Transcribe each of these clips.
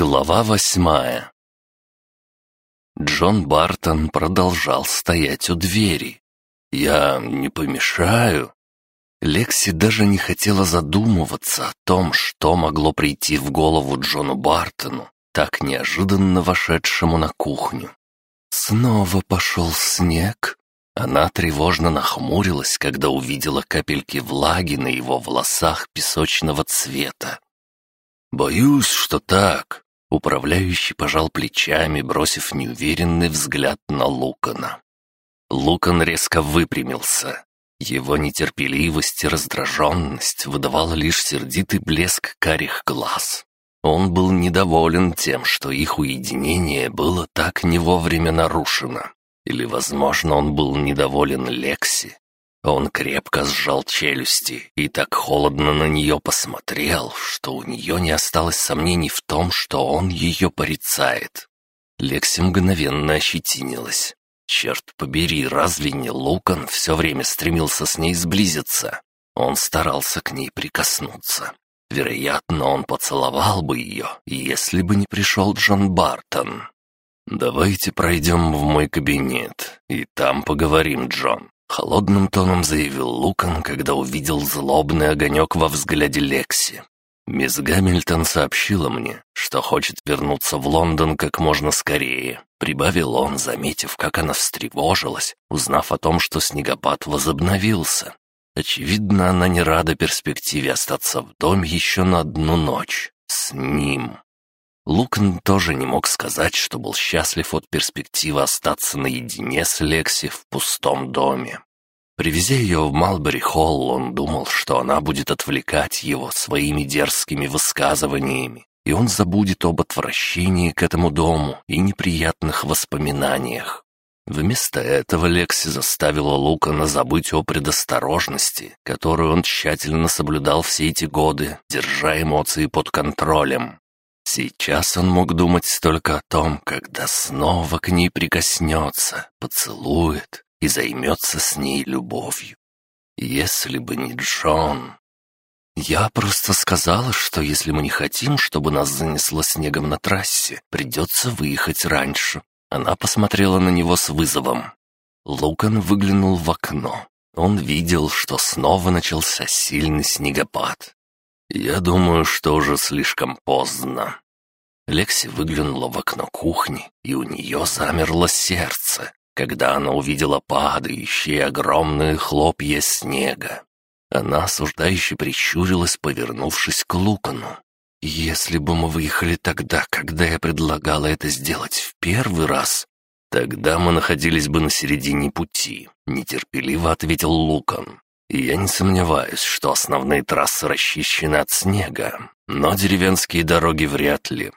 Глава восьмая Джон Бартон продолжал стоять у двери. «Я не помешаю?» Лекси даже не хотела задумываться о том, что могло прийти в голову Джону Бартону, так неожиданно вошедшему на кухню. Снова пошел снег. Она тревожно нахмурилась, когда увидела капельки влаги на его волосах песочного цвета. «Боюсь, что так», — управляющий пожал плечами, бросив неуверенный взгляд на Лукана. Лукан резко выпрямился. Его нетерпеливость и раздраженность выдавала лишь сердитый блеск карих глаз. Он был недоволен тем, что их уединение было так не вовремя нарушено. Или, возможно, он был недоволен Лекси, он крепко сжал челюсти и так холодно на нее посмотрел, что у нее не осталось сомнений в том, что он ее порицает. Лекси мгновенно ощетинилась. Черт побери, разве не Лукан все время стремился с ней сблизиться? Он старался к ней прикоснуться. Вероятно, он поцеловал бы ее, если бы не пришел Джон Бартон. «Давайте пройдем в мой кабинет, и там поговорим, Джон», Холодным тоном заявил Лукан, когда увидел злобный огонек во взгляде Лекси. Мисс Гамильтон сообщила мне, что хочет вернуться в Лондон как можно скорее. Прибавил он, заметив, как она встревожилась, узнав о том, что снегопад возобновился. Очевидно, она не рада перспективе остаться в доме еще на одну ночь. С ним. Лукан тоже не мог сказать, что был счастлив от перспективы остаться наедине с Лекси в пустом доме. Привезя ее в Малбери-Холл, он думал, что она будет отвлекать его своими дерзкими высказываниями, и он забудет об отвращении к этому дому и неприятных воспоминаниях. Вместо этого Лекси заставила Лукана забыть о предосторожности, которую он тщательно соблюдал все эти годы, держа эмоции под контролем. Сейчас он мог думать только о том, когда снова к ней прикоснется, поцелует и займется с ней любовью. Если бы не Джон... Я просто сказала, что если мы не хотим, чтобы нас занесло снегом на трассе, придется выехать раньше. Она посмотрела на него с вызовом. Лукан выглянул в окно. Он видел, что снова начался сильный снегопад. «Я думаю, что уже слишком поздно». Лекси выглянула в окно кухни, и у нее замерло сердце, когда она увидела падающие огромные хлопья снега. Она осуждающе прищурилась, повернувшись к Лукану. «Если бы мы выехали тогда, когда я предлагала это сделать в первый раз, тогда мы находились бы на середине пути», — нетерпеливо ответил Лукан. Я не сомневаюсь, что основные трассы расчищены от снега, но деревенские дороги вряд ли.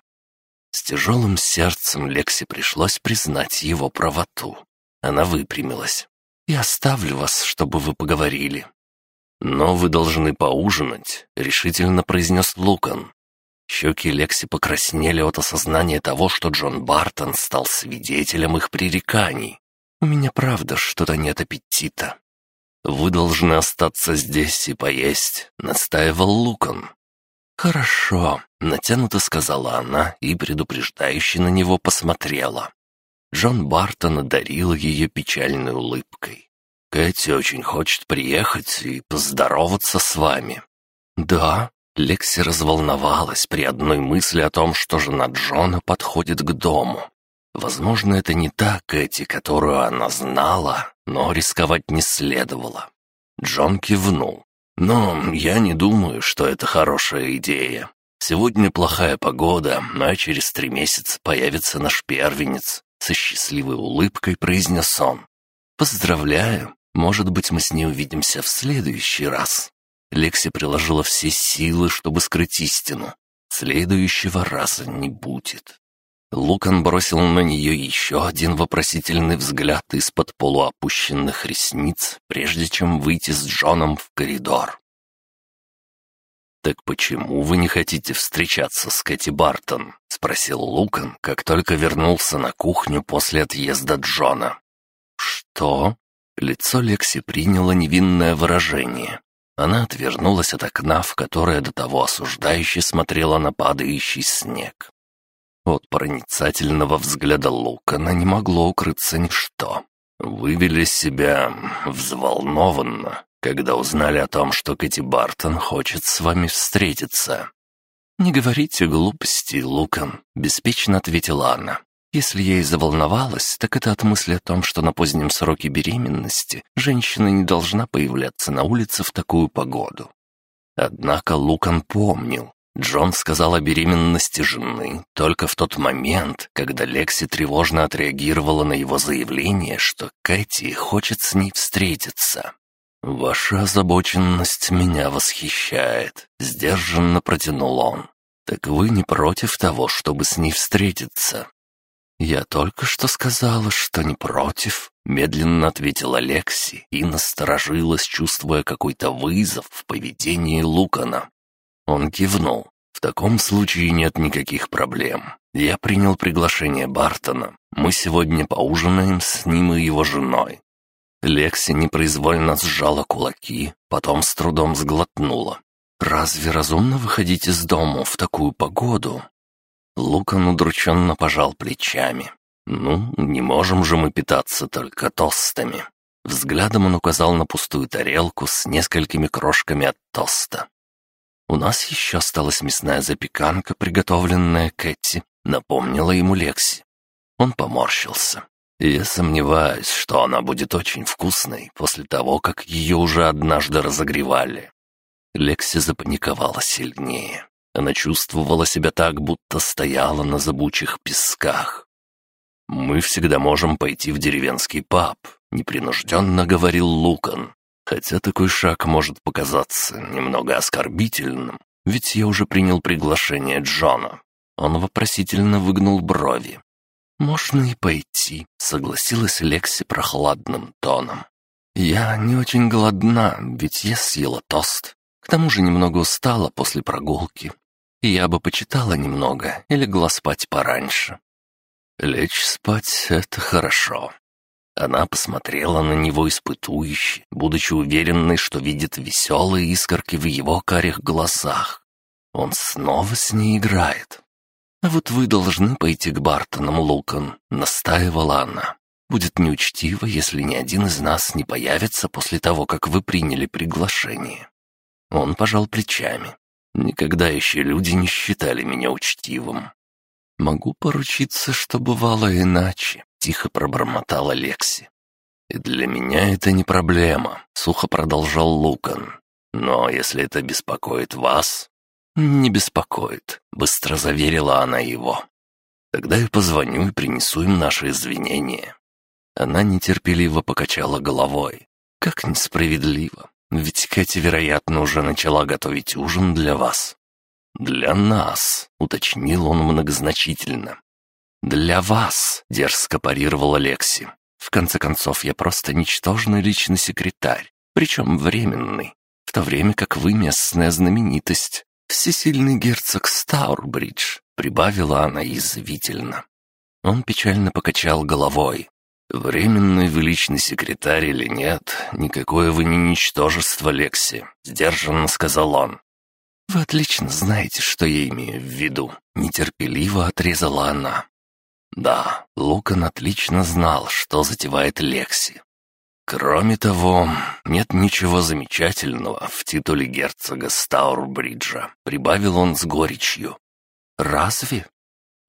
С тяжелым сердцем Лекси пришлось признать его правоту. Она выпрямилась. «Я оставлю вас, чтобы вы поговорили». «Но вы должны поужинать», — решительно произнес Лукан. Щеки Лекси покраснели от осознания того, что Джон Бартон стал свидетелем их пререканий. «У меня правда что-то нет аппетита», «Вы должны остаться здесь и поесть», — настаивал Лукан. «Хорошо», — натянуто сказала она и предупреждающе на него посмотрела. Джон Бартон одарил ее печальной улыбкой. «Кэти очень хочет приехать и поздороваться с вами». «Да?» — Лекси разволновалась при одной мысли о том, что жена Джона подходит к дому. Возможно, это не та Кэти, которую она знала, но рисковать не следовало. Джон кивнул. «Но я не думаю, что это хорошая идея. Сегодня плохая погода, а через три месяца появится наш первенец», со счастливой улыбкой произнес он. «Поздравляю, может быть, мы с ней увидимся в следующий раз». Лекси приложила все силы, чтобы скрыть истину. Следующего раза не будет. Лукан бросил на нее еще один вопросительный взгляд из-под полуопущенных ресниц, прежде чем выйти с Джоном в коридор. «Так почему вы не хотите встречаться с Кэти Бартон?» — спросил Лукан, как только вернулся на кухню после отъезда Джона. «Что?» Лицо Лекси приняло невинное выражение. Она отвернулась от окна, в которое до того осуждающе смотрела на падающий снег. От проницательного взгляда Лукана не могло укрыться ничто. Вы вели себя взволнованно, когда узнали о том, что Кэти Бартон хочет с вами встретиться. «Не говорите глупости, Лукан», — беспечно ответила она. «Если я и заволновалась, так это от мысли о том, что на позднем сроке беременности женщина не должна появляться на улице в такую погоду». Однако Лукан помнил. Джон сказал о беременности жены только в тот момент, когда Лекси тревожно отреагировала на его заявление, что Кэти хочет с ней встретиться. «Ваша озабоченность меня восхищает», — сдержанно протянул он. «Так вы не против того, чтобы с ней встретиться?» «Я только что сказала, что не против», — медленно ответила Лекси и насторожилась, чувствуя какой-то вызов в поведении Лукана. Он кивнул. «В таком случае нет никаких проблем. Я принял приглашение Бартона. Мы сегодня поужинаем с ним и его женой. Лекси непроизвольно сжала кулаки, потом с трудом сглотнула. «Разве разумно выходить из дома в такую погоду?» Лукан удрученно пожал плечами. «Ну, не можем же мы питаться только тостами». Взглядом он указал на пустую тарелку с несколькими крошками от тоста. «У нас еще осталась мясная запеканка, приготовленная Кэти», — напомнила ему Лекси. Он поморщился. Я сомневаюсь, что она будет очень вкусной после того, как ее уже однажды разогревали. Лекси запаниковала сильнее. Она чувствовала себя так, будто стояла на зыбучих песках. «Мы всегда можем пойти в деревенский паб», — непринужденно говорил Лукан. «Хотя такой шаг может показаться немного оскорбительным, ведь я уже принял приглашение Джона». Он вопросительно выгнул брови. «Можно и пойти», — согласилась Лекси прохладным тоном. «Я не очень голодна, ведь я съела тост. К тому же немного устала после прогулки. И я бы почитала немного и легла спать пораньше». «Лечь спать — это хорошо». Она посмотрела на него испытующе, будучи уверенной, что видит веселые искорки в его карих глазах. Он снова с ней играет. «А вот вы должны пойти к Бартонам, Лукан», — настаивала она. «Будет неучтиво, если ни один из нас не появится после того, как вы приняли приглашение». Он пожал плечами. «Никогда еще люди не считали меня учтивым». «Могу поручиться, что бывало иначе», — тихо пробормотала Лекси. «И для меня это не проблема», — сухо продолжал Лукан. «Но если это беспокоит вас, «Не беспокоит», — быстро заверила она его. «Тогда я позвоню и принесу им наши извинения». Она нетерпеливо покачала головой. «Как несправедливо. Ведь Кэти, вероятно, уже начала готовить ужин для вас». «Для нас», — уточнил он многозначительно. «Для вас», — дерзко парировала Лекси. «В конце концов, я просто ничтожный личный секретарь, причем временный, в то время как вы местная знаменитость всесильный герцог Стаурбридж», — прибавила она язвительно. Он печально покачал головой. «Временный вы личный секретарь или нет, никакое вы не ничтожество, Лекси», — сдержанно сказал он. «Вы отлично знаете, что я имею в виду», — нетерпеливо отрезала она. Да, Лукан отлично знал, что затевает Лекси. Кроме того, нет ничего замечательного в титуле герцога Стаурбриджа, прибавил он с горечью. Разве?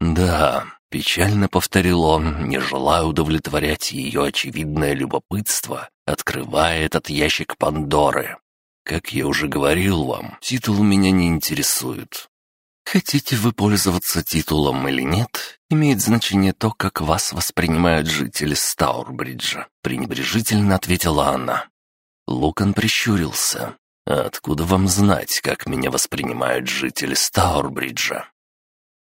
Да, печально повторил он, не желая удовлетворять ее очевидное любопытство, открывая этот ящик Пандоры. Как я уже говорил вам, титул меня не интересует. Хотите вы пользоваться титулом или нет, имеет значение то, как вас воспринимают жители Стаурбриджа», — пренебрежительно ответила она. Лукан прищурился. «Откуда вам знать, как меня воспринимают жители Стаурбриджа?»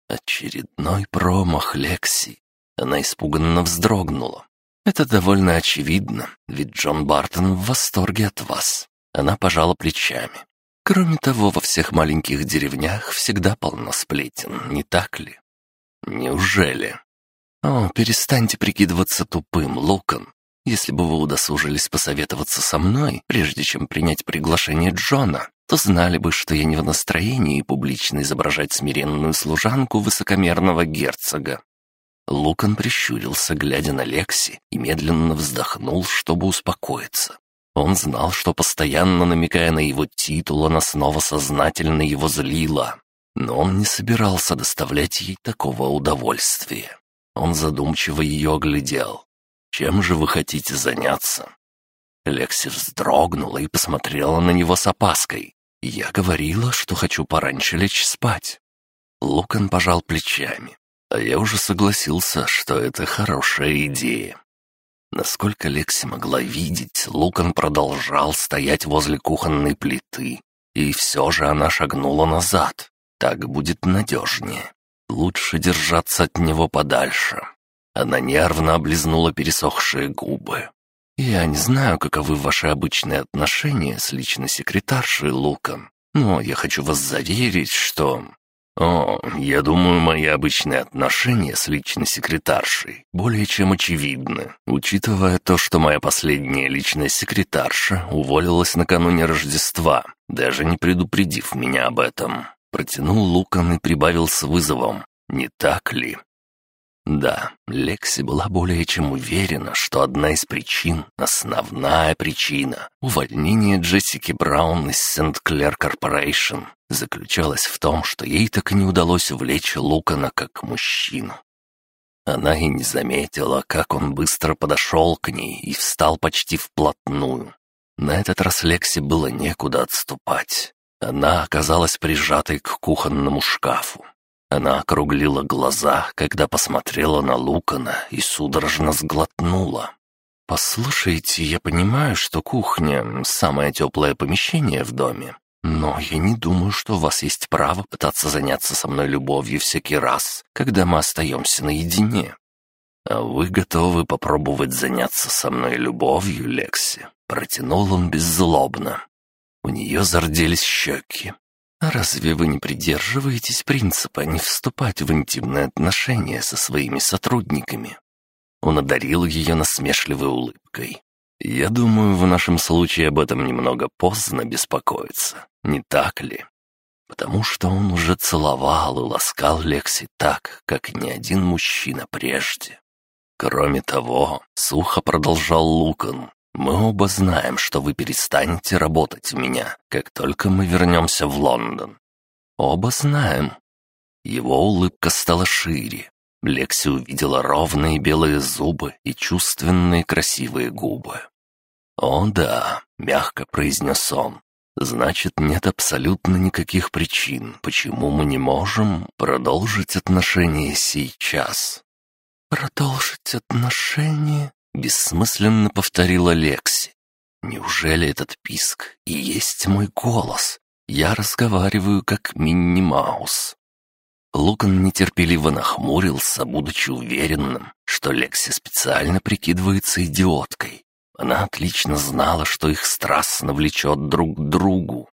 Очередной промах Лекси. Она испуганно вздрогнула. «Это довольно очевидно, ведь Джон Бартон в восторге от вас». Она пожала плечами. Кроме того, во всех маленьких деревнях всегда полно сплетен, не так ли? Неужели? О, перестаньте прикидываться тупым, Лукан. Если бы вы удосужились посоветоваться со мной, прежде чем принять приглашение Джона, то знали бы, что я не в настроении публично изображать смиренную служанку высокомерного герцога. Лукан прищурился, глядя на Лекси, и медленно вздохнул, чтобы успокоиться. Он знал, что постоянно намекая на его титул, она снова сознательно его злила. Но он не собирался доставлять ей такого удовольствия. Он задумчиво ее оглядел. «Чем же вы хотите заняться?» Лекси вздрогнула и посмотрела на него с опаской. «Я говорила, что хочу пораньше лечь спать». Лукан пожал плечами. А я уже согласился, что это хорошая идея. Насколько Лекси могла видеть, Лукан продолжал стоять возле кухонной плиты. И все же она шагнула назад. Так будет надежнее. Лучше держаться от него подальше. Она нервно облизнула пересохшие губы. «Я не знаю, каковы ваши обычные отношения с личной секретаршей Лукан, но я хочу вас заверить, что «О, я думаю, мои обычные отношения с личной секретаршей более чем очевидны, учитывая то, что моя последняя личная секретарша уволилась накануне Рождества, даже не предупредив меня об этом». Протянул Лукан и прибавил с вызовом. «Не так ли?» Да, Лекси была более чем уверена, что одна из причин, основная причина увольнения Джессики Браун из Сент-Клер Корпорейшн заключалась в том, что ей так и не удалось увлечь Лукана как мужчину. Она и не заметила, как он быстро подошел к ней и встал почти вплотную. На этот раз Лекси было некуда отступать. Она оказалась прижатой к кухонному шкафу. Она округлила глаза, когда посмотрела на Лукана и судорожно сглотнула. «Послушайте, я понимаю, что кухня — самое теплое помещение в доме, но я не думаю, что у вас есть право пытаться заняться со мной любовью всякий раз, когда мы остаемся наедине. А вы готовы попробовать заняться со мной любовью, Лекси?» Протянул он беззлобно. У нее зарделись щеки. А разве вы не придерживаетесь принципа не вступать в интимные отношения со своими сотрудниками?» Он одарил ее насмешливой улыбкой. «Я думаю, в нашем случае об этом немного поздно беспокоиться, не так ли?» Потому что он уже целовал и ласкал Лекси так, как ни один мужчина прежде. Кроме того, сухо продолжал Лукан, мы оба знаем, что вы перестанете работать у меня, как только мы вернемся в Лондон. Оба знаем. Его улыбка стала шире. Лекси увидела ровные белые зубы и чувственные красивые губы. «О да», — мягко произнес он, — «значит, нет абсолютно никаких причин, почему мы не можем продолжить отношения сейчас». «Продолжить отношения?» Бессмысленно повторила Лекси. Неужели этот писк и есть мой голос? Я разговариваю как Минни Маус. Лукан нетерпеливо нахмурился, будучи уверенным, что Лекси специально прикидывается идиоткой. Она отлично знала, что их страстно влечет друг к другу.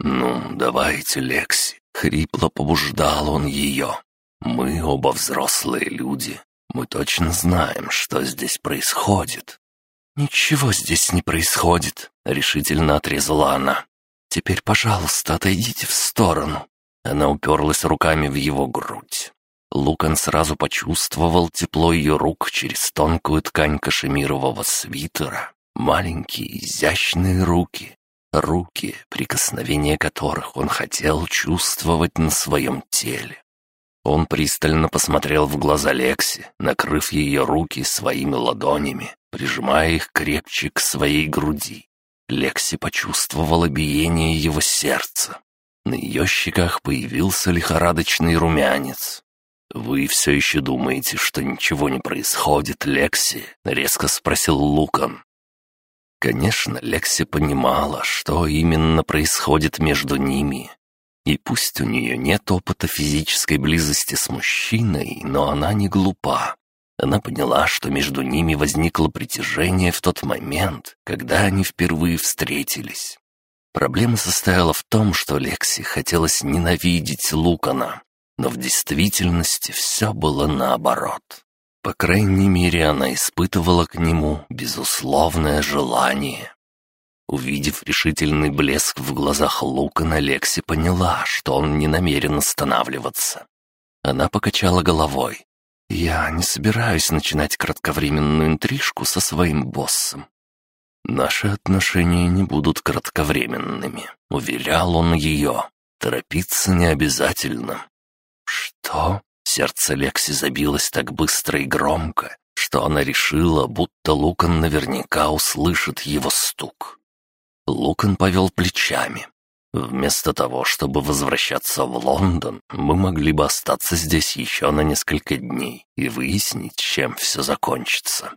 «Ну, давайте, Лекси», — хрипло побуждал он ее. «Мы оба взрослые люди, мы точно знаем, что здесь происходит». «Ничего здесь не происходит», — решительно отрезала она. «Теперь, пожалуйста, отойдите в сторону». Она уперлась руками в его грудь. Лукан сразу почувствовал тепло ее рук через тонкую ткань кашемирового свитера. Маленькие, изящные руки. Руки, прикосновения которых он хотел чувствовать на своем теле. Он пристально посмотрел в глаза Лекси, накрыв ее руки своими ладонями, прижимая их крепче к своей груди. Лекси почувствовала биение его сердца. На ее щеках появился лихорадочный румянец. «Вы все еще думаете, что ничего не происходит, Лекси?» — резко спросил Лукан. Конечно, Лекси понимала, что именно происходит между ними, и пусть у нее нет опыта физической близости с мужчиной, но она не глупа. Она поняла, что между ними возникло притяжение в тот момент, когда они впервые встретились. Проблема состояла в том, что Лекси хотелось ненавидеть Лукана, но в действительности все было наоборот. По крайней мере, она испытывала к нему безусловное желание. Увидев решительный блеск в глазах Лукана, Лекси поняла, что он не намерен останавливаться. Она покачала головой. «Я не собираюсь начинать кратковременную интрижку со своим боссом. Наши отношения не будут кратковременными», — уверял он ее. «Торопиться не обязательно». «Что?» Сердце Лекси забилось так быстро и громко, что она решила, будто Лукан наверняка услышит его стук. Лукан повел плечами. Вместо того, чтобы возвращаться в Лондон, мы могли бы остаться здесь еще на несколько дней и выяснить, чем все закончится.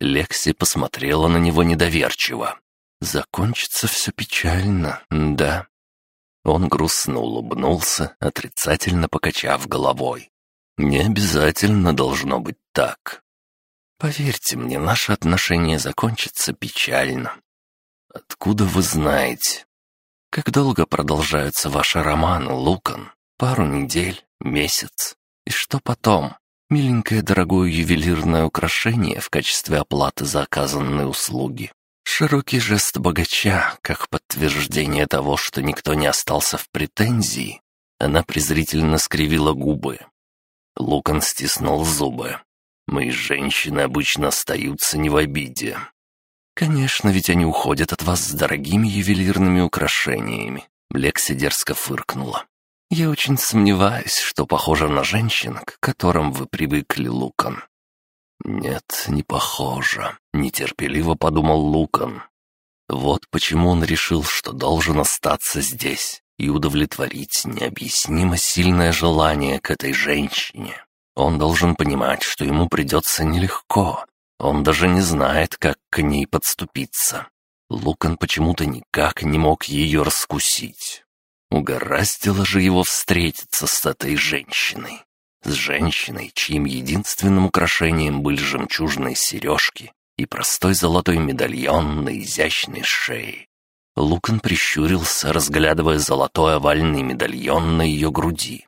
Лекси посмотрела на него недоверчиво. «Закончится все печально, да?» Он грустно улыбнулся, отрицательно покачав головой. «Не обязательно должно быть так. Поверьте мне, наши отношения закончатся печально. Откуда вы знаете? Как долго продолжаются ваши романы, Лукан? Пару недель, месяц. И что потом? Миленькое дорогое ювелирное украшение в качестве оплаты за оказанные услуги. Широкий жест богача, как подтверждение того, что никто не остался в претензии. Она презрительно скривила губы. Лукан стиснул зубы. «Мои женщины обычно остаются не в обиде. «Конечно, ведь они уходят от вас с дорогими ювелирными украшениями», — Лекси дерзко фыркнула. «Я очень сомневаюсь, что похожа на женщин, к которым вы привыкли, Лукан». «Нет, не похоже», — нетерпеливо подумал Лукан. Вот почему он решил, что должен остаться здесь и удовлетворить необъяснимо сильное желание к этой женщине. Он должен понимать, что ему придется нелегко, он даже не знает, как к ней подступиться. Лукан почему-то никак не мог ее раскусить. Угораздило же его встретиться с этой женщиной. С женщиной, чьим единственным украшением были жемчужные сережки и простой золотой медальон на изящной шее. Лукан прищурился, разглядывая золотой овальный медальон на ее груди.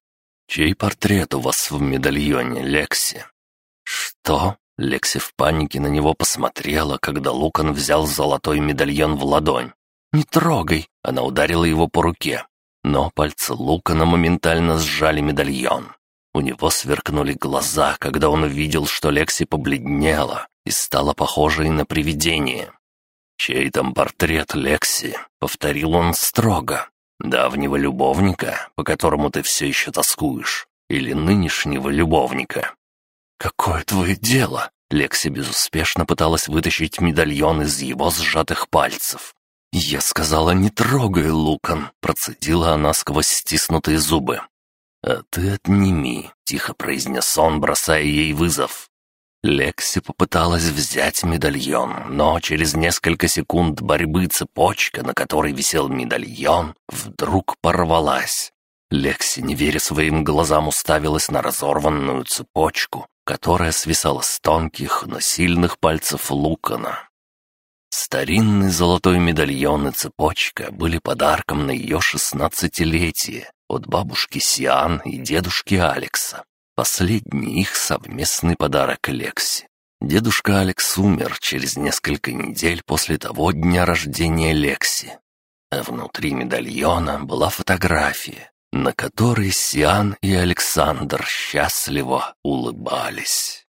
«Чей портрет у вас в медальоне, Лекси?» «Что?» Лекси в панике на него посмотрела, когда Лукан взял золотой медальон в ладонь. «Не трогай!» — она ударила его по руке. Но пальцы Лукана моментально сжали медальон. У него сверкнули глаза, когда он увидел, что Лекси побледнела и стала похожей на привидение. «Чей там портрет, Лекси?» — повторил он строго. «Давнего любовника, по которому ты все еще тоскуешь, или нынешнего любовника?» «Какое твое дело?» Лекси безуспешно пыталась вытащить медальон из его сжатых пальцев. «Я сказала, не трогай, Лукан!» — процедила она сквозь стиснутые зубы. «А ты отними», — тихо произнес он, бросая ей вызов. Лекси попыталась взять медальон, но через несколько секунд борьбы цепочка, на которой висел медальон, вдруг порвалась. Лекси, не веря своим глазам, уставилась на разорванную цепочку, которая свисала с тонких, но сильных пальцев Лукана. Старинный золотой медальон и цепочка были подарком на ее шестнадцатилетие от бабушки Сиан и дедушки Алекса. Последний их совместный подарок Лекси. Дедушка Алекс умер через несколько недель после того дня рождения Лекси. А внутри медальона была фотография, на которой Сиан и Александр счастливо улыбались.